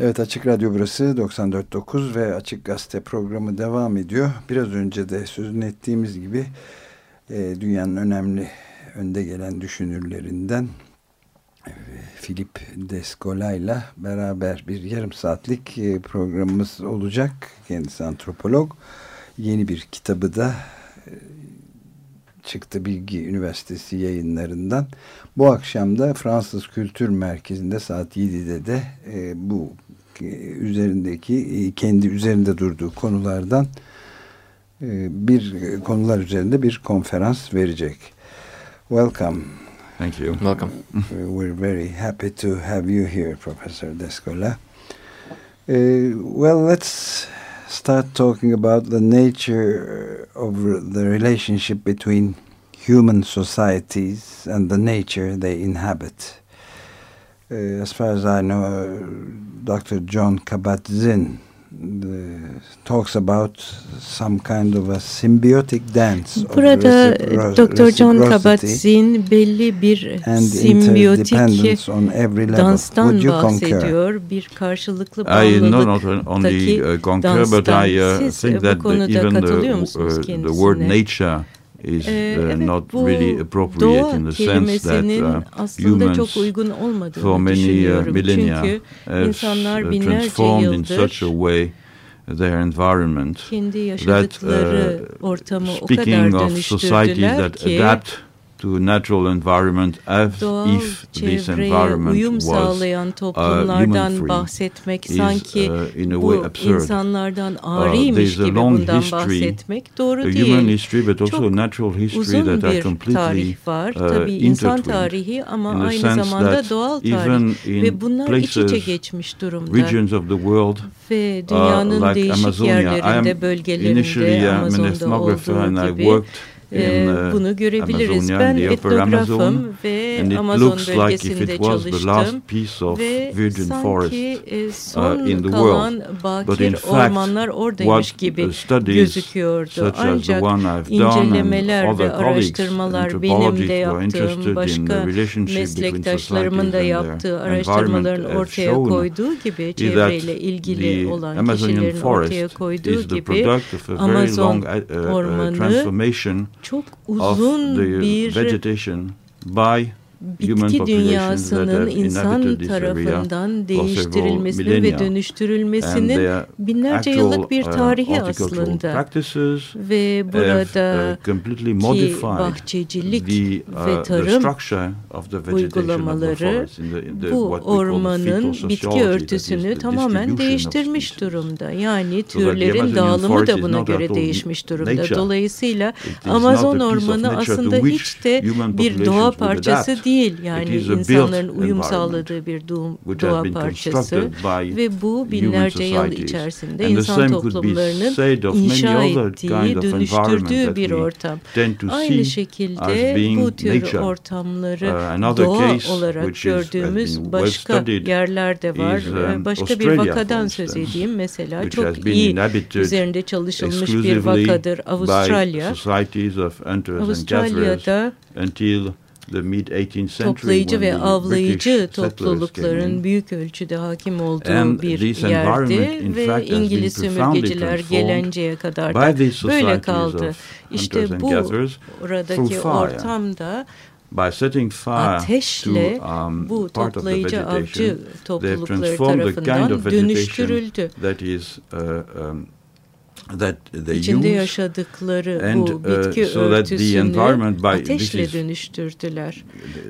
Evet Açık Radyo burası 94.9 ve Açık Gazete programı devam ediyor. Biraz önce de sözünü ettiğimiz gibi e, dünyanın önemli önde gelen düşünürlerinden e, Philip Descola ile beraber bir yarım saatlik e, programımız olacak. Kendisi antropolog. Yeni bir kitabı da e, çıktı Bilgi Üniversitesi yayınlarından. Bu akşam da Fransız Kültür Merkezi'nde saat 7'de de e, bu üzerindeki e, kendi üzerinde durduğu konulardan e, bir e, konular üzerinde bir konferans verecek. Welcome. Thank you. Welcome. We're very happy to have you here, Professor Descola. Uh, well, let's start talking about the nature of the relationship between human societies and the nature they inhabit. Uh, as far as I know, uh, Dr. John Kabat-Zinn uh, talks about some kind of a symbiotic dance. Burada Dr. John Kabat-Zinn belli bir simbiyotik danstan bahsediyor. Bir karşılıklı bağlılıktaki uh, danstan. Siz bu konuda katılıyor musunuz kendisine? The word nature is uh, not really appropriate in the sense that uh, humans çok uygun for many uh, millennia have uh, transformed in such a way their environment that uh, speaking of societies that adapt to natural environment as Doğal if this environment uyum was sağlayan toplumlardan uh, bahsetmek is, sanki uh, in a way absurd. insanlardan ariymiş uh, gibi bundan bahsetmek doğru değil. human history but also Çok natural history uzun that are completely tarih var. uh, Tabii insan tarihi ama in the aynı zamanda doğal tarih in ve bunlar iç içe geçmiş durumda. regions of the world Ve dünyanın uh, like değişik Amazonia. Yerlerinde, bölgelerinde, uh, Amazon'da olduğu gibi e, in, uh, bunu görebiliriz. Amazonia, Ben etnografım Amazon, ve and it Amazon looks like if bölgesinde it was the last çalıştım. piece of Ve virgin forest sanki e, son uh, in the kalan world. But in bakir fact, ormanlar oradaymış what gibi studies gözüküyordu. such as the Ancak one I've done incelemeler and ve other colleagues, araştırmalar benim de yaptığım, başka meslektaşlarımın da yaptığı araştırmaların ortaya koyduğu gibi çevreyle ilgili olan Amazonian kişilerin ortaya koyduğu gibi Amazon uh, uh, ormanı çok uzun bir vegetation by bitki dünyasının insan tarafından değiştirilmesinin ve dönüştürülmesinin binlerce yıllık bir uh, tarihi aslında. Ve burada uh, completely ki bahçecilik uh, ve the tarım uygulamaları bu ormanın bitki örtüsünü tamamen değiştirmiş durumda. Yani türlerin dağılımı da buna göre değişmiş durumda. Dolayısıyla Amazon ormanı aslında hiç de bir doğa parçası adapt. Değil. Yani insanların uyum sağladığı bir doğum, doğa parçası ve bu binlerce yıl içerisinde insan toplumlarının inşa ettiği, dönüştürdüğü bir ortam. Aynı şekilde bu tür ortamları Uh, doğa olarak gördüğümüz başka yerler de var. um, Başka bir vakadan söz edeyim. Mesela çok iyi üzerinde çalışılmış bir vakadır. Avustralya. Avustralya'da until the mid 18th century toplayıcı ve avlayıcı toplulukların büyük ölçüde hakim olduğu And bir yerdi ve İngiliz sömürgeciler gelenceye kadar da böyle kaldı. İşte bu oradaki ortamda by setting fire ateşle to um, bu toplayıcı avcı toplulukları the kind tarafından of dönüştürüldü. that is uh, um, that they İçinde use yaşadıkları and, bu uh, bitki so that the örtüsünü ateşle dönüştürdüler.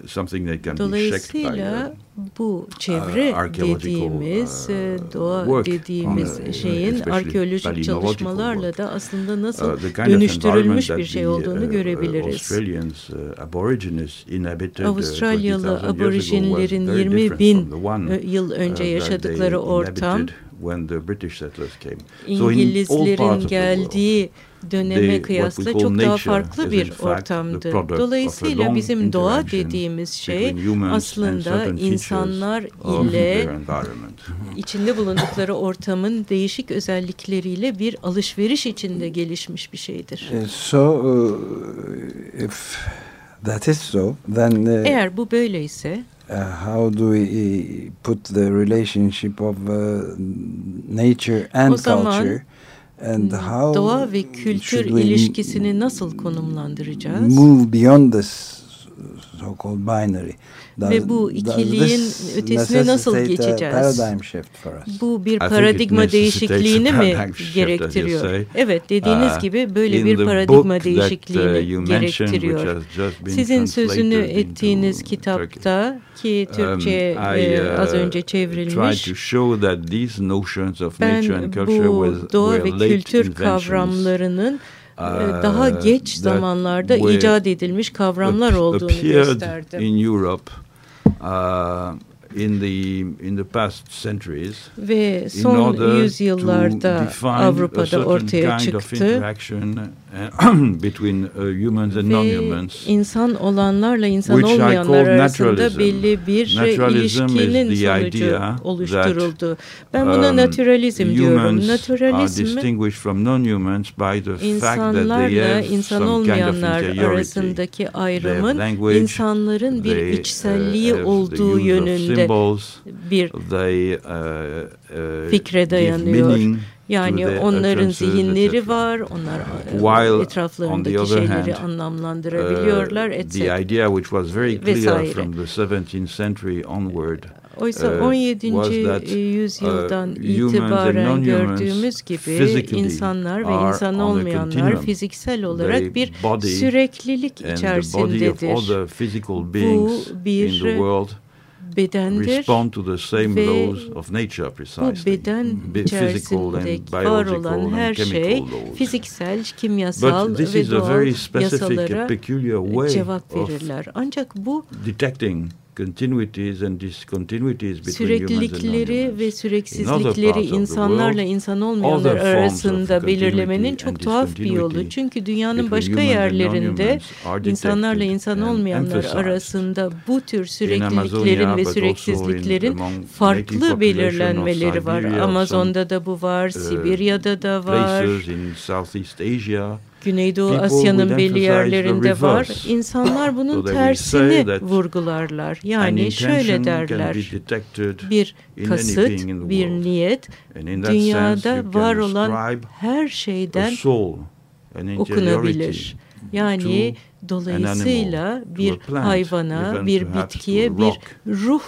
something that can by Dolayısıyla bu çevre uh, dediğimiz, uh, e, doğa work dediğimiz on, uh, şeyin arkeolojik çalışmalarla da aslında uh, nasıl of dönüştürülmüş bir şey olduğunu uh, görebiliriz. Uh, uh, Avustralyalı 20,000 years ago was aborijinlerin very 20 different bin yıl önce uh, yaşadıkları ortam when the British settlers came. So in all İngilizlerin parts of the world, geldiği döneme they- what kıyasla we call çok daha nature farklı bir fact ortamdı. the product of a Dolayısıyla long bizim doğa interaction dediğimiz şey between humans and aslında certain features insanlar of ile their environment. içinde bulundukları ortamın değişik özellikleriyle bir alışveriş içinde gelişmiş bir şeydir. Uh, So, uh, if that is so, then uh, Eğer bu böyleyse uh, how do we put the relationship of uh, nature and o zaman, culture and how doğa ve kültür ilişkisini nasıl konumlandıracağız? Move beyond this so-called binary. Ve bu ikiliğin ötesine nasıl geçeceğiz? Bu bir paradigma değişikliğini mi gerektiriyor? Evet dediğiniz uh, gibi böyle bir paradigma değişikliğini uh, gerektiriyor. Sizin sözünü ettiğiniz kitapta ki um, Türkçe um, az önce çevrilmiş ben bu doğa ve kültür kavramlarının daha geç zamanlarda icat edilmiş kavramlar olduğunu gösterdi. In Europe uh, in the in the past centuries ve son yüzyıllarda Avrupa'da ortaya çıktı between uh, humans and non-humans insan olanlarla insan olmayanlar arasında belli bir ilişkinin sonucu oluşturuldu. Ben buna um, naturalizm diyorum. Naturalizm insanlarla insan olmayanlar arasındaki ayrımın insanların bir uh, içselliği olduğu yönünde bir uh, fikre dayanıyor. Yani onların zihinleri var, onlar While etraflarındaki şeyleri hand, anlamlandırabiliyorlar, etc. The idea which was very clear from the 17th century onward Oysa 17. Uh, yüzyıldan uh, itibaren gördüğümüz gibi insanlar ve insan olmayanlar fiziksel olarak bir süreklilik içerisindedir. Bu bir bedendir respond to the same ve laws of nature precisely. bu beden içerisinde var olan her şey fiziksel, kimyasal ve doğal yasalara cevap verirler. Ancak bu detecting continuities and discontinuities between süreklilikleri ve süreksizlikleri insanlarla insan olmayanlar arasında belirlemenin çok tuhaf bir yolu. Çünkü dünyanın başka yerlerinde insanlarla insan olmayanlar arasında bu tür sürekliliklerin ve süreksizliklerin farklı belirlenmeleri var. Amazon'da da bu var, uh, Sibirya'da da var. Güneydoğu Asya'nın belli yerlerinde var. İnsanlar bunun tersini vurgularlar. Yani şöyle derler. Bir kasıt, bir niyet dünyada var olan her şeyden okunabilir. Yani dolayısıyla bir hayvana, bir bitkiye bir ruh,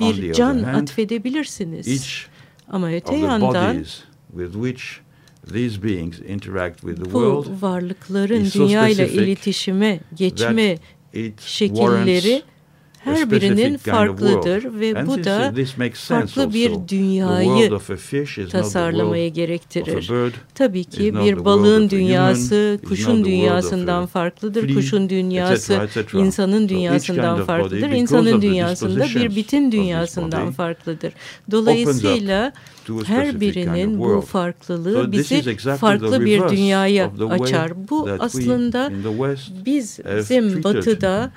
bir can atfedebilirsiniz. Ama öte yandan these beings interact with the world Bu varlıkların dünya ile iletişime geçme şekilleri her birinin farklıdır ve bu da farklı bir dünyayı tasarlamayı gerektirir. Tabii ki bir balığın dünyası kuşun dünyasından farklıdır. Kuşun dünyası insanın dünyasından farklıdır. İnsanın dünyasında bir bitin dünyasından farklıdır. Dolayısıyla her birinin bu farklılığı bizi farklı bir dünyaya açar. Bu aslında bizim batıda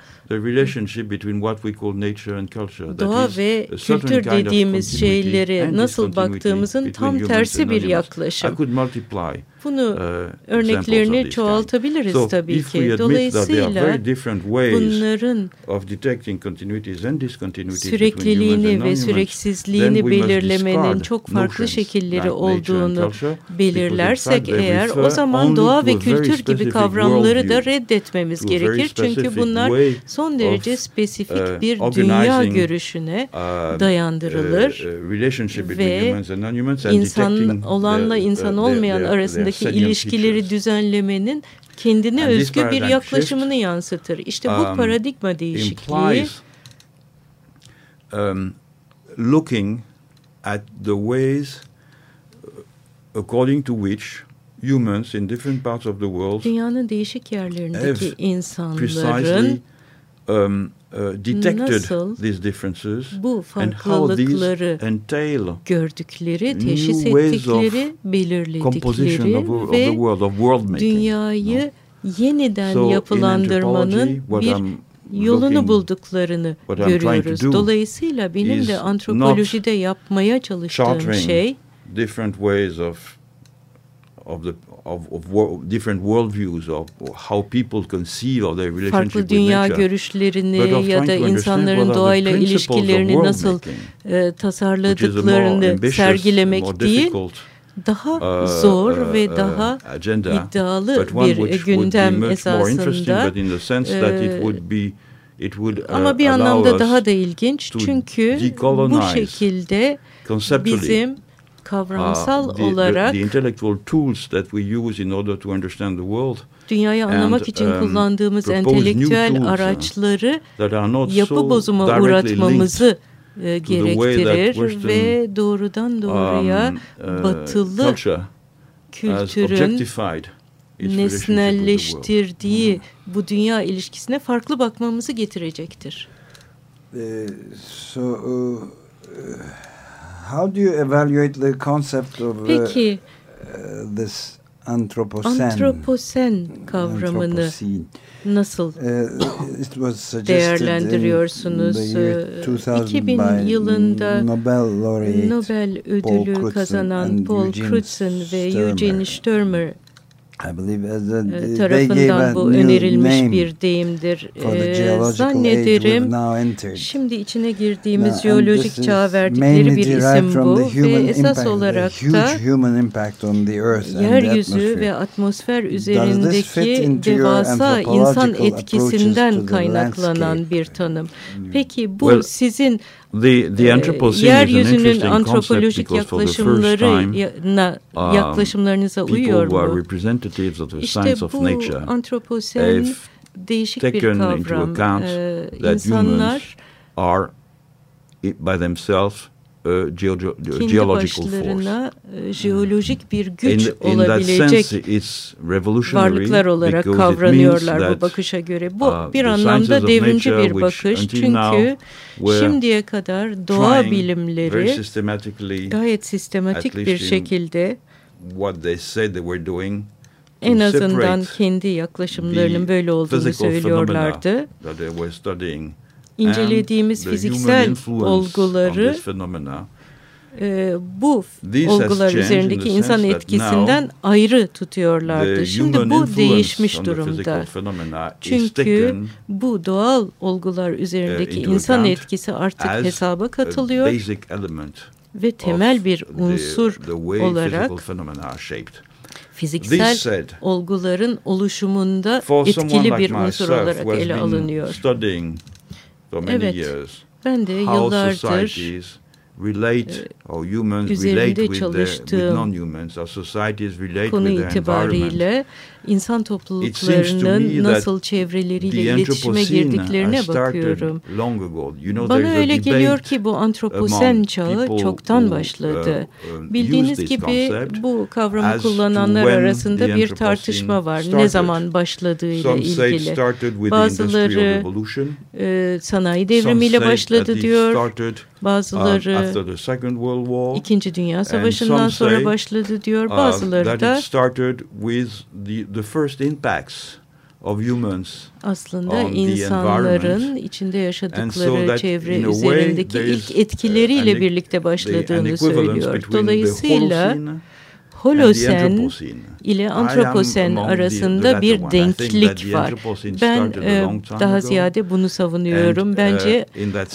doğa ve kültür dediğimiz şeyleri nasıl baktığımızın tam tersi bir yaklaşım. Bunu uh, örneklerini çoğaltabiliriz so tabii ki. Dolayısıyla bunların sürekliliğini ve süreksizliğini belirlemenin çok farklı şekilleri olduğunu belirlersek eğer o zaman doğa ve kültür gibi kavramları da reddetmemiz gerekir. Çünkü bunlar son derece spesifik uh, bir dünya görüşüne uh, dayandırılır ve insan olanla insan olmayan arasındaki arasındaki ilişkileri düzenlemenin kendine özgü bir yaklaşımını yansıtır. İşte bu um, paradigma değişikliği um, looking at the ways according to which humans in different parts of the world dünyanın değişik yerlerindeki insanların um, uh, detected Nasıl these differences bu farklılıkları gördükleri, teşhis ettikleri, belirledikleri of, ve of world, of world dünyayı no? yeniden so yapılandırmanın bir yolunu bulduklarını görüyoruz. Dolayısıyla benim de antropolojide yapmaya çalıştığım şey different ways of of the of, of world, different worldviews of how people conceive of their relationship Farklı dünya with görüşlerini ya da insanların doğayla ilişkilerini nasıl e, tasarladıklarını sergilemek değil, daha uh, zor uh, ve uh, daha agenda, iddialı bir gündem esasında. It would, uh, Ama bir anlamda daha da ilginç çünkü bu şekilde bizim kavramsal uh, the, olarak the, the intellectual tools that we use in order to understand the world dünyayı anlamak and, için um, kullandığımız entelektüel araçları yapı so bozuma uğratmamızı e, gerektirir ve doğrudan doğruya um, uh, batılı kültürün nesnelleştirdiği bu dünya ilişkisine farklı bakmamızı getirecektir. Uh, so, uh, how do you evaluate the concept of Peki, uh, this antroposen? Antroposen kavramını Anthropocene. nasıl uh, değerlendiriyorsunuz? 2000 uh, yılında Nobel, Nobel ödülü kazanan Paul Crutzen ve Eugene Sturmer ee, tarafından bu önerilmiş bir deyimdir. Ee, zannederim şimdi içine girdiğimiz jeolojik çağ verdikleri bir isim bu ve esas olarak da yeryüzü ve atmosfer üzerindeki devasa insan etkisinden kaynaklanan bir tanım. Peki bu sizin The, the Anthropocene yeryüzünün antropolojik yaklaşımlarına um, yaklaşımlarınıza uyuyor mu? İşte bu antroposen değişik bir kavram. Ee, insanlar are by themselves geological başlarına force. jeolojik bir güç in, in olabilecek sense, varlıklar olarak kavranıyorlar bu bakışa göre. Bu uh, bir anlamda devrimci bir bakış çünkü şimdiye kadar doğa bilimleri gayet sistematik bir şekilde what they said they were doing en azından kendi yaklaşımlarının böyle olduğunu söylüyorlardı. İncelediğimiz fiziksel olguları e, bu olgular üzerindeki insan etkisinden ayrı tutuyorlardı. Şimdi bu değişmiş durumda. Çünkü bu doğal olgular üzerindeki insan etkisi artık hesaba katılıyor ve temel bir unsur olarak fiziksel olguların oluşumunda etkili bir unsur olarak ele alınıyor. Evet, ben de yıllardır relate or humans relate with, the, with non-humans or societies relate konu with itibariyle insan topluluklarının nasıl çevreleriyle iletişime girdiklerine bakıyorum. Bana öyle geliyor ki bu antroposen çağı çoktan başladı. Uh, Bildiğiniz gibi bu kavramı kullananlar arasında bir tartışma var. Ne zaman başladığıyla ilgili. Bazıları e, sanayi devrimiyle başladı diyor. Bazıları uh, İkinci Dünya Savaşı'ndan sonra başladı diyor. Uh, Bazıları da the first impacts of humans aslında insanların içinde yaşadıkları so çevre üzerindeki ilk etkileriyle birlikte başladığını söylüyor. Dolayısıyla Holosen ile Antroposen arasında bir denklik var. Ben e, daha ziyade bunu savunuyorum. Uh, Bence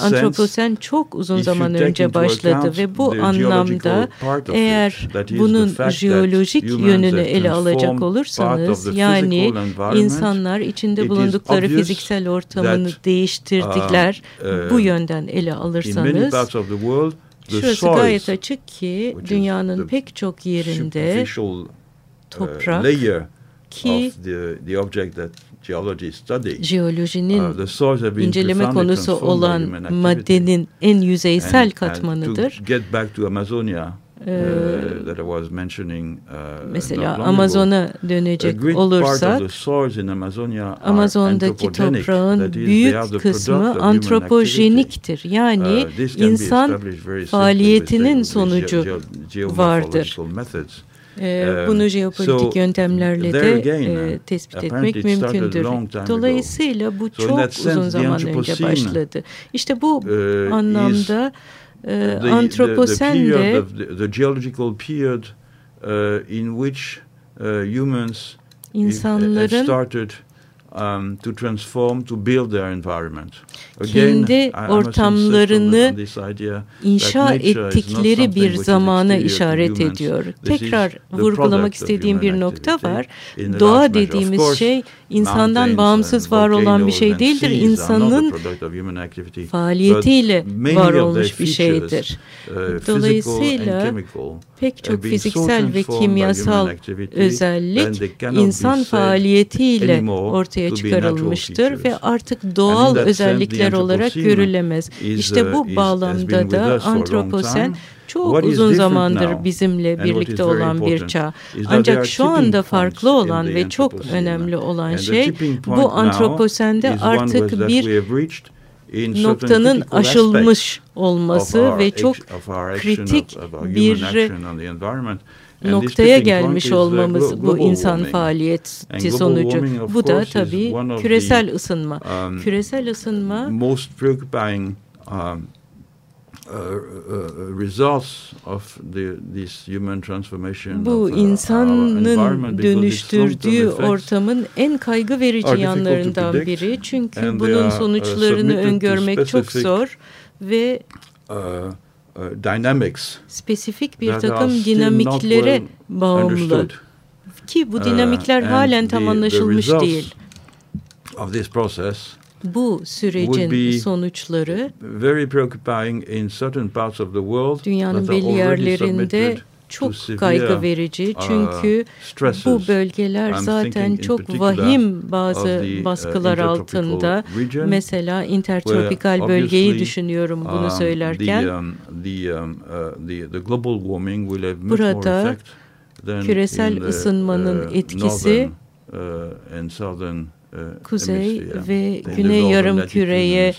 Antroposen çok uzun zaman önce başladı ve bu anlamda eğer bunun jeolojik yönünü ele alacak olursanız yani insanlar içinde bulundukları fiziksel ortamını değiştirdikler uh, bu uh, yönden ele alırsanız Şurası gayet açık ki dünyanın pek çok yerinde uh, toprak ki jeolojinin uh, inceleme konusu olan maddenin en yüzeysel katmanıdır. Ee, uh, mesela Amazon'a dönecek olursak Amazon'daki toprağın büyük kısmı antropojeniktir. Yani uh, insan faaliyetinin sonucu vardır. Ee, bunu jeopolitik yöntemlerle de e, tespit etmek mümkündür. Dolayısıyla bu çok uzun zaman önce başladı. İşte bu anlamda e, antroposen de the, the geological period uh, in which humans insanların started um, to transform, to build their environment. Kendi ortamlarını inşa ettikleri bir zamana işaret ediyor. Tekrar vurgulamak istediğim bir nokta var. Doğa dediğimiz şey insandan bağımsız var olan bir şey değildir. İnsanın faaliyetiyle var olmuş bir şeydir. Uh, Dolayısıyla pek çok fiziksel ve kimyasal özellik insan faaliyetiyle ortaya çıkarılmıştır ve artık doğal özellikler olarak görülemez. İşte bu uh, bağlamda da antroposen çok uzun zamandır bizimle birlikte olan bir çağ. Ancak şu anda farklı olan ve çok önemli olan şey bu antroposende artık bir noktanın aşılmış olması ve çok kritik bir noktaya gelmiş olmamız bu insan faaliyeti sonucu. Bu da tabii küresel ısınma. Um, küresel ısınma Uh, uh, of the, this human transformation Bu of, insanın dönüştürdüğü ortamın en kaygı verici yanlarından biri. Çünkü bunun uh, sonuçlarını öngörmek çok zor ve uh, uh, dynamics spesifik bir takım dinamiklere bağımlı. Ki bu dinamikler halen tam anlaşılmış değil. Of this process bu sürecin sonuçları very preoccupying in certain parts of the world dünyanın belli yerlerinde çok kaygı verici uh, çünkü bu bölgeler zaten çok vahim bazı uh, baskılar altında. Mesela intertropikal bölgeyi düşünüyorum bunu um, söylerken. Um, um, Burada küresel ısınmanın etkisi kuzey ve güney yarım küreye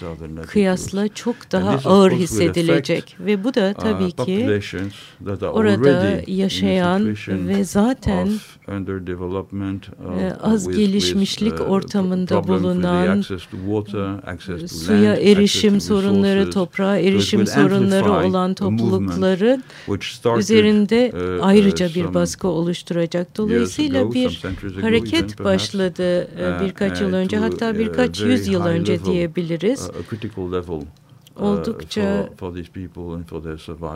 kıyasla çok daha ağır hissedilecek. ve bu da tabii ki orada yaşayan ve zaten e, az gelişmişlik uh, ortamında bulunan suya erişim sorunları, toprağa erişim sorunları olan toplulukların üzerinde uh, ayrıca bir baskı oluşturacak. Dolayısıyla bir hareket başladı bir birkaç yıl önce hatta birkaç yüz yıl önce diyebiliriz. Oldukça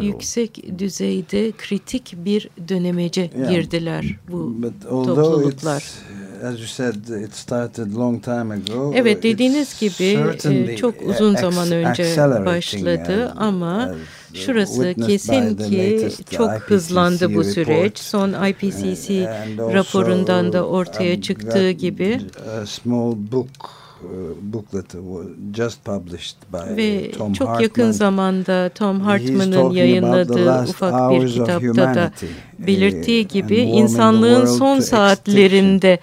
yüksek düzeyde kritik bir dönemece girdiler bu topluluklar. Evet dediğiniz gibi e, çok uzun zaman önce başladı ama Şurası kesin ki çok hızlandı bu süreç. Son IPCC raporundan da ortaya çıktığı gibi. Ve çok yakın zamanda Tom Hartman'ın yayınladığı ufak bir kitapta da belirttiği gibi insanlığın son saatlerinde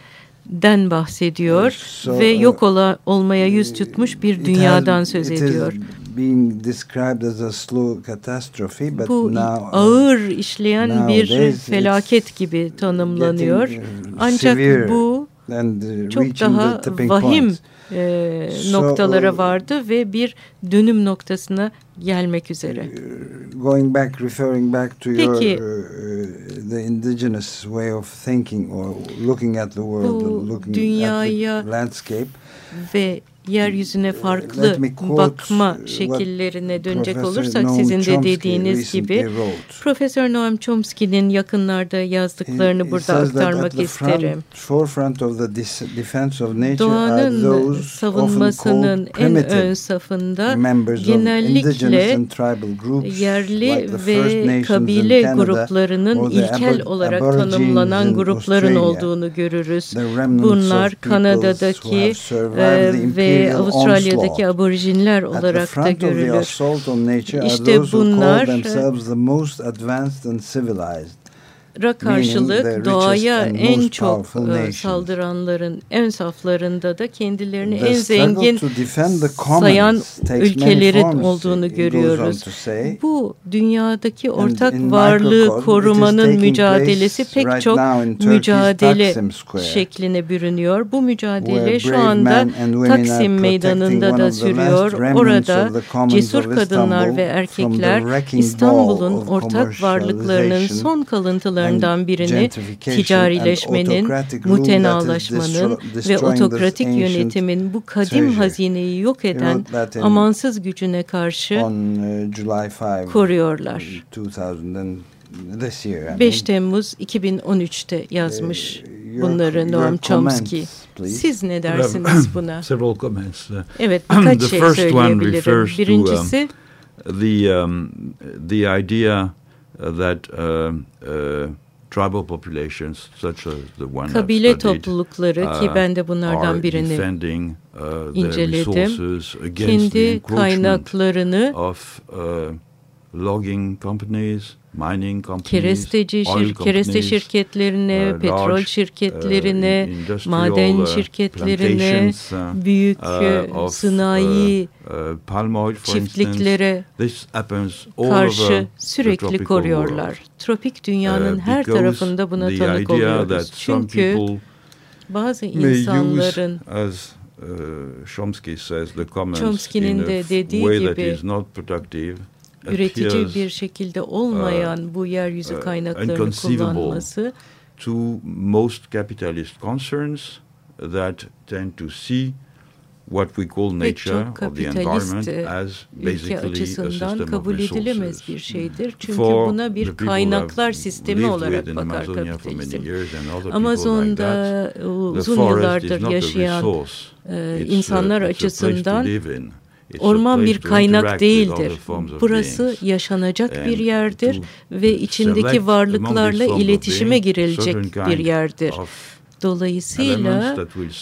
den bahsediyor ve yok ola, olmaya yüz tutmuş bir dünyadan söz ediyor. being described as a slow catastrophe, but Bu now, ağır işleyen bir felaket gibi tanımlanıyor. Ancak bu çok daha vahim e, noktalara vardı ve bir dönüm noktasına gelmek üzere. Uh, going back, referring back to Peki, your uh, the indigenous way of thinking or looking at the world, looking at the landscape. ve yeryüzüne farklı bakma şekillerine dönecek olursak sizin de dediğiniz gibi Profesör Noam Chomsky'nin yakınlarda yazdıklarını burada aktarmak isterim. Doğanın savunmasının en ön safında genellikle yerli ve kabile gruplarının ilkel olarak tanımlanan grupların olduğunu görürüz. Bunlar Kanada'daki ve Avustralya'daki aborijinler olarak da görülür. İşte bunlar ra karşılık doğaya en çok e, saldıranların en saflarında da kendilerini en zengin sayan ülkelerin olduğunu görüyoruz. Bu dünyadaki ortak varlığı korumanın mücadelesi pek çok mücadele şekline bürünüyor. Bu mücadele şu anda Taksim Meydanı'nda da sürüyor. Orada cesur kadınlar ve erkekler İstanbul'un ortak varlıklarının son kalıntılarını sorunlarından birini ticarileşmenin, mutenalaşmanın ve otokratik yönetimin bu kadim hazineyi yok eden amansız gücüne karşı uh, koruyorlar. 5 Temmuz 2013'te yazmış uh, bunları Noam Chomsky. Siz ne dersiniz buna? Several comments. Evet birkaç şey söyleyebilirim. Birincisi um, the um, the idea that uh, uh, tribal populations such as the one Kabile toplulukları ki uh, ben de bunlardan birini uh, inceledim. Kendi kaynaklarını of uh, logging companies keresteci şir, kereste şirketlerine, uh, petrol şirketlerine, uh, maden uh, şirketlerine, uh, büyük uh, of, sanayi uh, çiftliklere karşı sürekli koruyorlar. Tropik dünyanın her tarafında buna tanık oluyoruz. Çünkü bazı insanların as uh, Chomsky says the comments Chomsky'nin de dediği gibi üretici bir şekilde olmayan uh, bu yeryüzü uh, kaynaklarını kullanması to most capitalist concerns that tend to see what we call nature of the environment as basically açısından kabul edilemez bir şeydir. Çünkü buna bir kaynaklar sistemi olarak bakar kapitalizm. Amazon'da uzun yıllardır yaşayan insanlar açısından Orman bir kaynak değildir. Burası yaşanacak bir yerdir ve içindeki varlıklarla iletişime girilecek bir yerdir. Dolayısıyla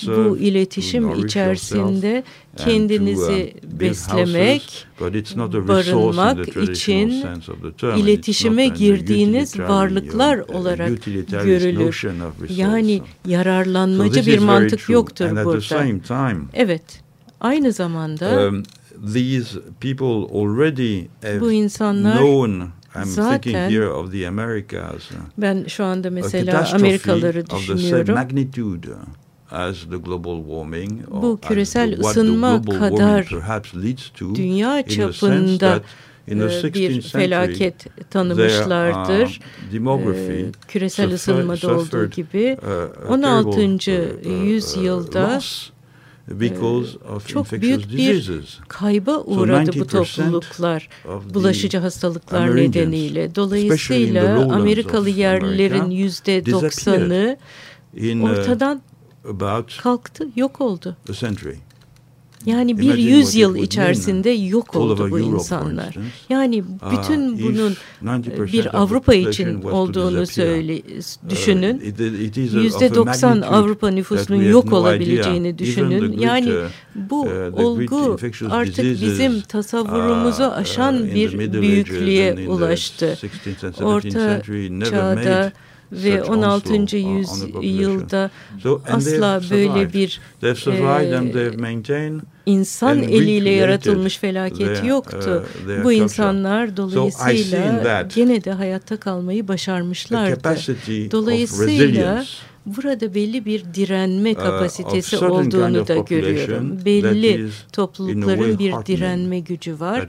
bu iletişim içerisinde uh, kendinizi beslemek, barınmak için iletişime girdiğiniz varlıklar olarak görülür. Yani yararlanmacı bir mantık yoktur burada. Evet, aynı zamanda um, these people already have bu insanlar known I'm zaten here of the Americas, ben şu anda mesela Amerikaları düşünüyorum. magnitude as the global warming, bu küresel ısınma kadar dünya çapında e, bir felaket tanımışlardır. Ee, küresel ısınmada olduğu gibi 16. yüzyılda because of çok büyük bir kayba uğradı bu topluluklar bulaşıcı hastalıklar nedeniyle. Dolayısıyla Amerikalı yerlilerin yüzde doksanı uh, ortadan kalktı, yok oldu. Yani bir yüzyıl içerisinde yok oldu bu insanlar. Yani uh, bütün bunun bir Avrupa için olduğunu söyle uh, düşünün. Yüzde 90 Avrupa nüfusunun yok olabileceğini düşünün. Yani bu olgu artık bizim tasavvurumuzu aşan bir büyüklüğe ulaştı. Orta çağda ve 16. yüzyılda asla böyle bir e, insan eliyle yaratılmış felaket yoktu. Uh, Bu insanlar dolayısıyla gene de hayatta kalmayı başarmışlardı. Dolayısıyla burada belli bir direnme uh, kapasitesi olduğunu da görüyorum. Belli toplulukların bir direnme gücü var.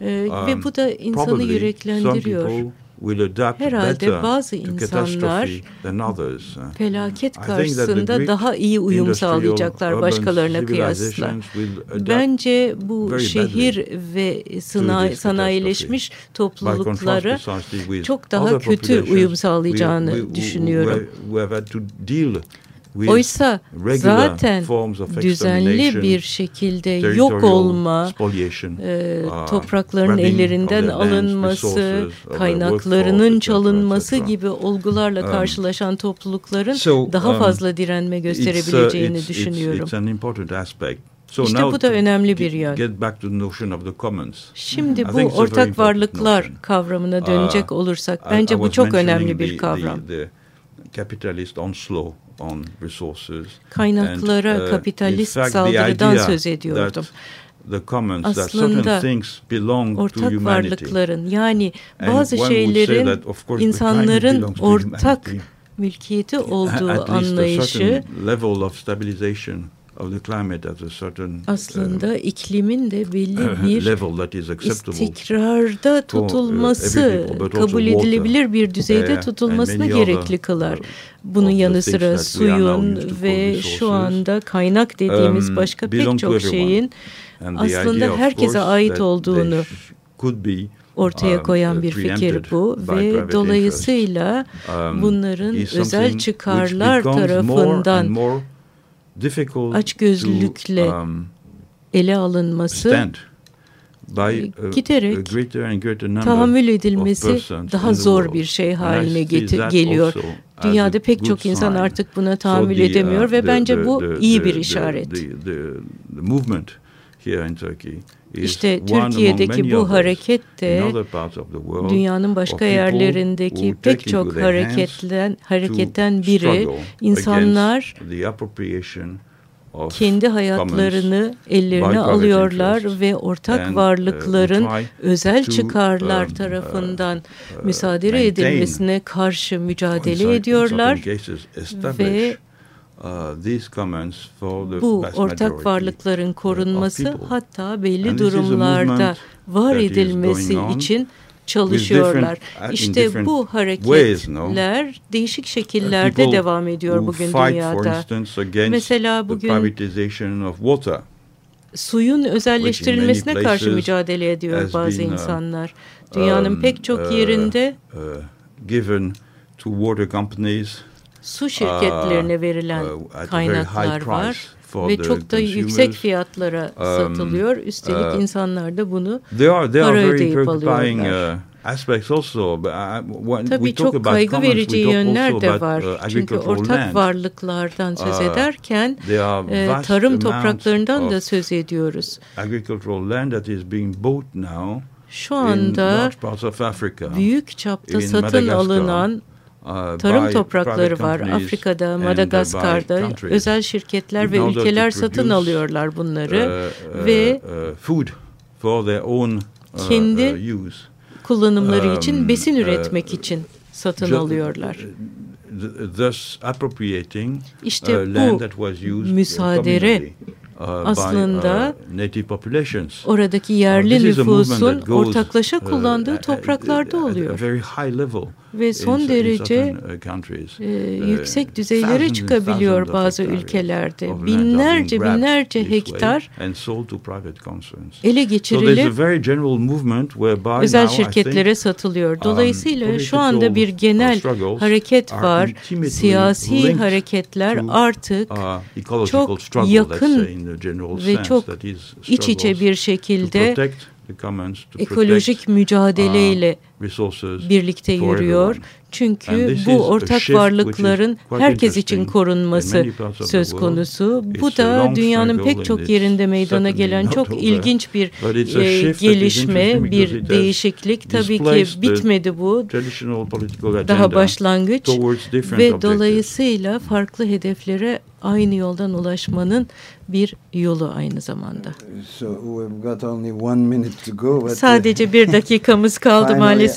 Ee, ve bu da insanı yüreklendiriyor. Herhalde bazı insanlar felaket karşısında daha iyi uyum sağlayacaklar başkalarına kıyasla. Bence bu şehir ve sanayileşmiş topluluklara çok daha kötü uyum sağlayacağını düşünüyorum. Oysa zaten düzenli bir şekilde yok olma, e, uh, toprakların ellerinden alınması, kaynaklarının çalınması gibi olgularla um, karşılaşan toplulukların daha um, fazla direnme uh, gösterebileceğini düşünüyorum. işte bu da önemli bir yön. Şimdi bu ortak varlıklar kavramına dönecek uh, olursak bence bu çok önemli bir kavram. capitalist onslaught on resources. Kaynaklara and, uh, kapitalist fact, saldırıdan söz ediyordum. Aslında ortak varlıkların yani bazı şeylerin insanların ortak mülkiyeti olduğu anlayışı aslında iklimin de belli bir istikrarda tutulması, kabul edilebilir bir düzeyde tutulmasına gerekli kılar. Bunun yanı sıra suyun ve şu anda kaynak dediğimiz um, başka pek çok şeyin aslında herkese ait olduğunu ortaya um, koyan bir fikir bu ve dolayısıyla um, bunların özel çıkarlar tarafından açgözlülükle ele alınması giderek tahammül edilmesi daha zor bir şey haline geliyor. Dünyada pek çok insan artık buna tahammül edemiyor uh, ve bence bu iyi bir işaret. İşte Türkiye'deki bu hareket de dünyanın başka yerlerindeki pek çok hareketten hareketten biri insanlar kendi hayatlarını ellerine alıyorlar ve ortak uh, varlıkların özel çıkarlar um, tarafından uh, müsaade edilmesine karşı mücadele ediyorlar ve Uh, Bu ortak varlıkların korunması hatta belli durumlarda var edilmesi için çalışıyorlar. İşte bu hareketler değişik şekillerde devam ediyor bugün dünyada. Mesela bugün suyun özelleştirilmesine karşı mücadele ediyor bazı uh, insanlar. Dünyanın um, pek çok uh, yerinde given to water companies su şirketlerine uh, verilen uh, kaynaklar var ve çok da yüksek fiyatlara um, satılıyor. Üstelik uh, insanlar da bunu they are, they para ödeyip alıyorlar. aspects also. When Tabii çok kaygı verici yönler de var. Çünkü ortak varlıklardan söz ederken e, tarım topraklarından da söz ediyoruz. Agricultural land that is being bought now şu anda büyük çapta satın alınan Uh, Tarım toprakları var Afrika'da, uh, Madagaskar'da. Özel şirketler ve ülkeler satın alıyorlar bunları uh, ve kendi kullanımları um, için besin üretmek için satın alıyorlar. İşte bu müsaadere aslında oradaki yerli nüfusun ortaklaşa kullandığı topraklarda oluyor ve son derece uh, e, uh, yüksek düzeylere çıkabiliyor bazı ülkelerde. Binlerce binlerce hektar ele geçirilip özel şirketlere satılıyor. Um, Dolayısıyla şu anda bir genel hareket var. Siyasi hareketler artık uh, çok yakın ve çok iç içe bir şekilde ekolojik mücadeleyle birlikte yürüyor. Çünkü bu ortak varlıkların herkes için korunması söz konusu. Bu da dünyanın pek çok yerinde meydana gelen çok ilginç bir e, gelişme, bir değişiklik. Tabii ki bitmedi bu. Daha başlangıç ve dolayısıyla farklı hedeflere aynı yoldan ulaşmanın bir yolu aynı zamanda. Sadece bir dakikamız kaldı maalesef.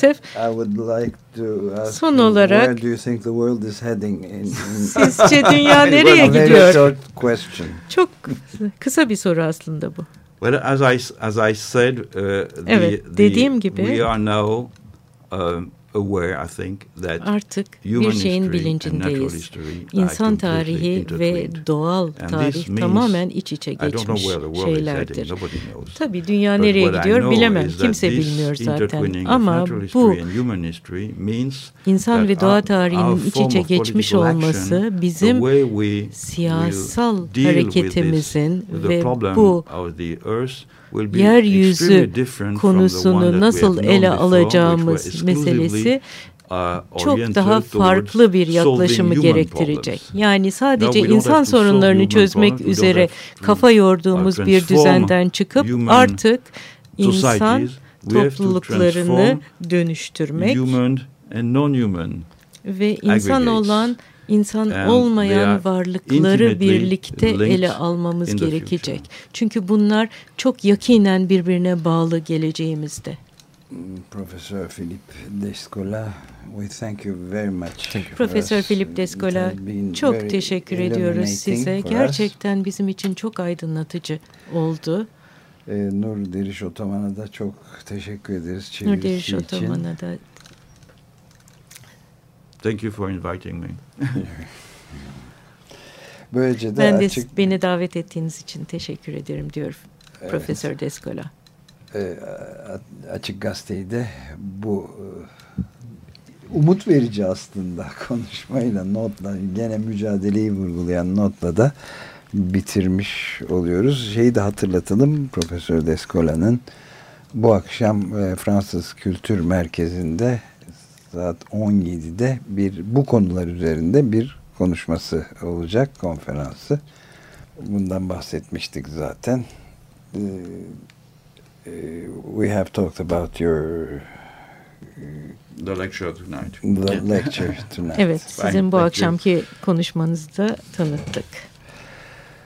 Son olarak sizce dünya nereye gidiyor? Çok kısa bir soru aslında bu. Well, as I as I said, uh, evet, the, dediğim gibi we are now um, Artık bir şeyin bilincindeyiz. İnsan tarihi ve doğal tarih tamamen iç içe geçmiş şeylerdir. Tabii dünya nereye gidiyor bilemem. Kimse bilmiyor zaten. Ama bu insan ve doğa tarihinin iç içe geçmiş olması bizim siyasal hareketimizin ve bu yeryüzü konusunu nasıl ele alacağımız meselesi uh, çok daha farklı bir yaklaşımı gerektirecek. Yani sadece insan sorunlarını çözmek üzere kafa yorduğumuz bir düzenden çıkıp artık insan topluluklarını dönüştürmek ve insan olan insan olmayan varlıkları birlikte ele almamız gerekecek. Çünkü bunlar çok yakinen birbirine bağlı geleceğimizde. Profesör Philip Descola We thank you very much. Thank you. Profesör Philip Descola çok teşekkür ediyoruz size. Gerçekten bizim için çok aydınlatıcı oldu. E, Nur Deriş Otoman'a da çok teşekkür ederiz. Nur Deriş Otoman'a da. Thank you for inviting me. Böylece de ben de açık... beni davet ettiğiniz için teşekkür ederim diyor evet. Profesör Descola. E, açık Gazete'yi de bu e, umut verici aslında konuşmayla notla gene mücadeleyi vurgulayan notla da bitirmiş oluyoruz. Şeyi de hatırlatalım Profesör Descola'nın bu akşam e, Fransız Kültür Merkezi'nde saat 17'de bir bu konular üzerinde bir konuşması olacak konferansı. Bundan bahsetmiştik zaten. E, e, we have talked about your The lecture tonight. The lecture tonight. evet, sizin bu akşamki konuşmanızı da tanıttık.